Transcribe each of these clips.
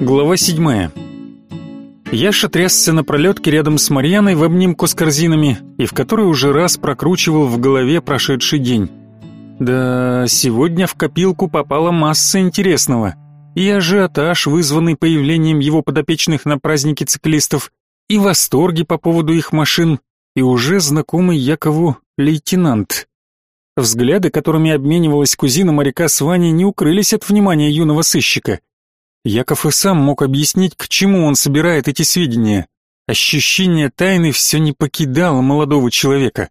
Глава седьмая. Яша трясся на пролетке рядом с Марьяной в обнимку с корзинами и в которой уже раз прокручивал в голове прошедший день. Да, сегодня в копилку попала масса интересного. И ажиотаж, вызванный появлением его подопечных на празднике циклистов, и восторги по поводу их машин, и уже знакомый Якову лейтенант. Взгляды, которыми обменивалась кузина моряка с Ваней, не укрылись от внимания юного сыщика. Яков и сам мог объяснить, к чему он собирает эти сведения. Ощущение тайны все не покидало молодого человека.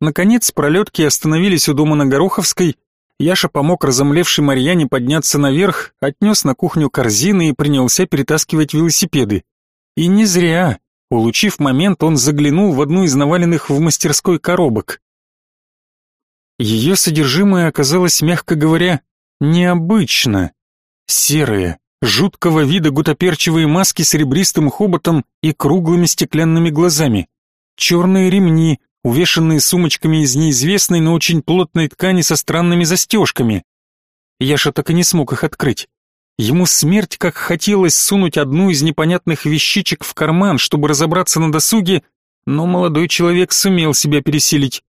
Наконец пролетки остановились у дома на Гороховской. Яша помог разомлевшей Марьяне подняться наверх, отнес на кухню корзины и принялся перетаскивать велосипеды. И не зря. Улучив момент, он заглянул в одну из наваленных в мастерской коробок. Ее содержимое оказалось, мягко говоря, необычно. Серое, жуткого вида гутоперчивые маски с ребристым хоботом и круглыми стеклянными глазами, черные ремни, увешанные сумочками из неизвестной, но очень плотной ткани со странными застежками. Яша так и не смог их открыть. Ему смерть как хотелось сунуть одну из непонятных вещичек в карман, чтобы разобраться на досуге, но молодой человек сумел себя пересилить.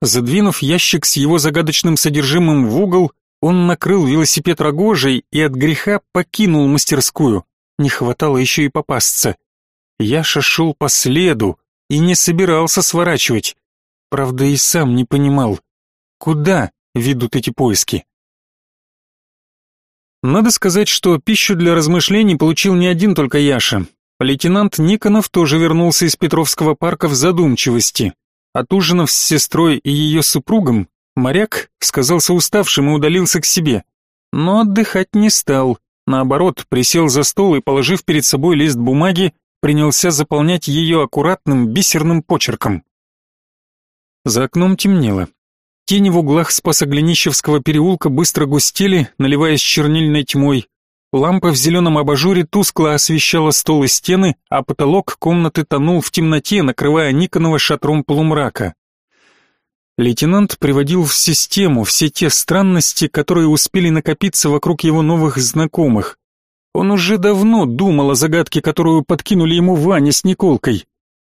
Задвинув ящик с его загадочным содержимым в угол, он накрыл велосипед рогожей и от греха покинул мастерскую. Не хватало еще и попасться. Яша шел по следу и не собирался сворачивать. Правда, и сам не понимал, куда ведут эти поиски. Надо сказать, что пищу для размышлений получил не один только Яша. Лейтенант Никонов тоже вернулся из Петровского парка в задумчивости. Отужинав с сестрой и ее супругом, Моряк сказался уставшим и удалился к себе. Но отдыхать не стал. Наоборот, присел за стол и, положив перед собой лист бумаги, принялся заполнять ее аккуратным бисерным почерком. За окном темнело. Тени в углах Спасоглинищевского переулка быстро густели, наливаясь чернильной тьмой. Лампа в зеленом абажуре тускло освещала стол и стены, а потолок комнаты тонул в темноте, накрывая Никонова шатром полумрака. Лейтенант приводил в систему все те странности, которые успели накопиться вокруг его новых знакомых. Он уже давно думал о загадке, которую подкинули ему Ваня с Николкой.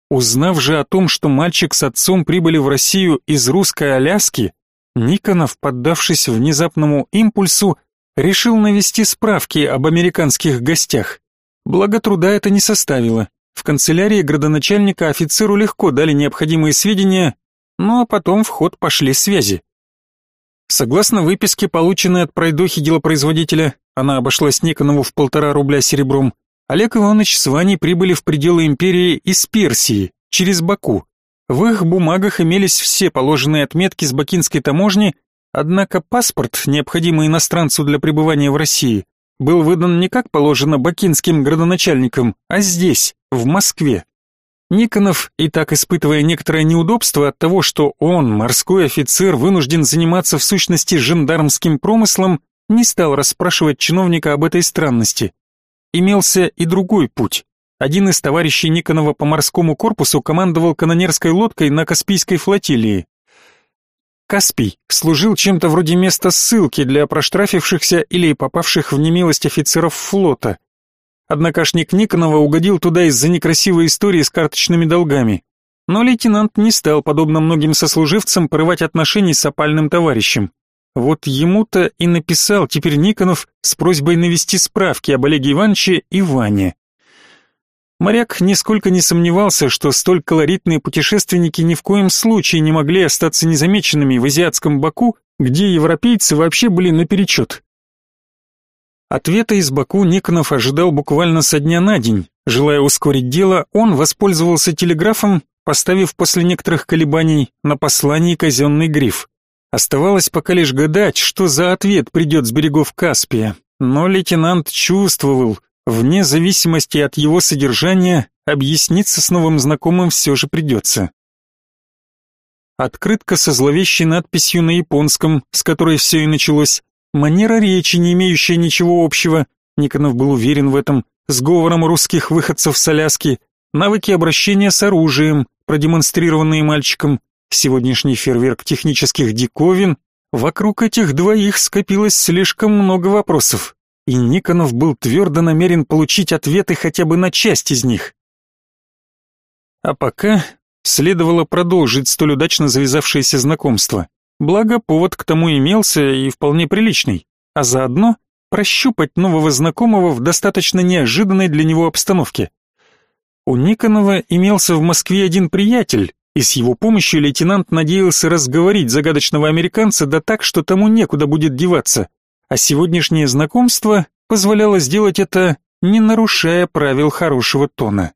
Узнав же о том, что мальчик с отцом прибыли в Россию из русской Аляски, Никонов, поддавшись внезапному импульсу, решил навести справки об американских гостях. Благо труда это не составило. В канцелярии градоначальника офицеру легко дали необходимые сведения, ну а потом в ход пошли связи. Согласно выписке, полученной от пройдохи делопроизводителя, она обошлась Никонову в полтора рубля серебром, Олег Иванович с Ваней прибыли в пределы империи из Персии, через Баку. В их бумагах имелись все положенные отметки с бакинской таможни, однако паспорт, необходимый иностранцу для пребывания в России, был выдан не как положено бакинским градоначальникам, а здесь, в Москве. Никонов, и так испытывая некоторое неудобство от того, что он, морской офицер, вынужден заниматься в сущности жандармским промыслом, не стал расспрашивать чиновника об этой странности. Имелся и другой путь. Один из товарищей Никонова по морскому корпусу командовал канонерской лодкой на Каспийской флотилии. Каспий служил чем-то вроде места ссылки для проштрафившихся или попавших в немилость офицеров флота. Однокашник Никонова угодил туда из-за некрасивой истории с карточными долгами. Но лейтенант не стал, подобно многим сослуживцам, порывать отношений с опальным товарищем. Вот ему-то и написал теперь Никонов с просьбой навести справки об Олеге Ивановиче и Ване. Моряк нисколько не сомневался, что столь колоритные путешественники ни в коем случае не могли остаться незамеченными в азиатском Баку, где европейцы вообще были наперечет. Ответа из Баку Никонов ожидал буквально со дня на день. Желая ускорить дело, он воспользовался телеграфом, поставив после некоторых колебаний на послании казенный гриф. Оставалось пока лишь гадать, что за ответ придет с берегов Каспия. Но лейтенант чувствовал, вне зависимости от его содержания, объясниться с новым знакомым все же придется. Открытка со зловещей надписью на японском, с которой все и началось, Манера речи, не имеющая ничего общего, Никонов был уверен в этом, с говором русских выходцев с Аляски, навыки обращения с оружием, продемонстрированные мальчиком, сегодняшний фейерверк технических диковин, вокруг этих двоих скопилось слишком много вопросов. и Никонов был твердо намерен получить ответы хотя бы на часть из них. А пока следовало продолжить столь удачно завязавшееся знакомство. Благо, повод к тому имелся и вполне приличный, а заодно прощупать нового знакомого в достаточно неожиданной для него обстановке. У Никонова имелся в Москве один приятель, и с его помощью лейтенант надеялся разговорить загадочного американца да так, что тому некуда будет деваться, а сегодняшнее знакомство позволяло сделать это, не нарушая правил хорошего тона.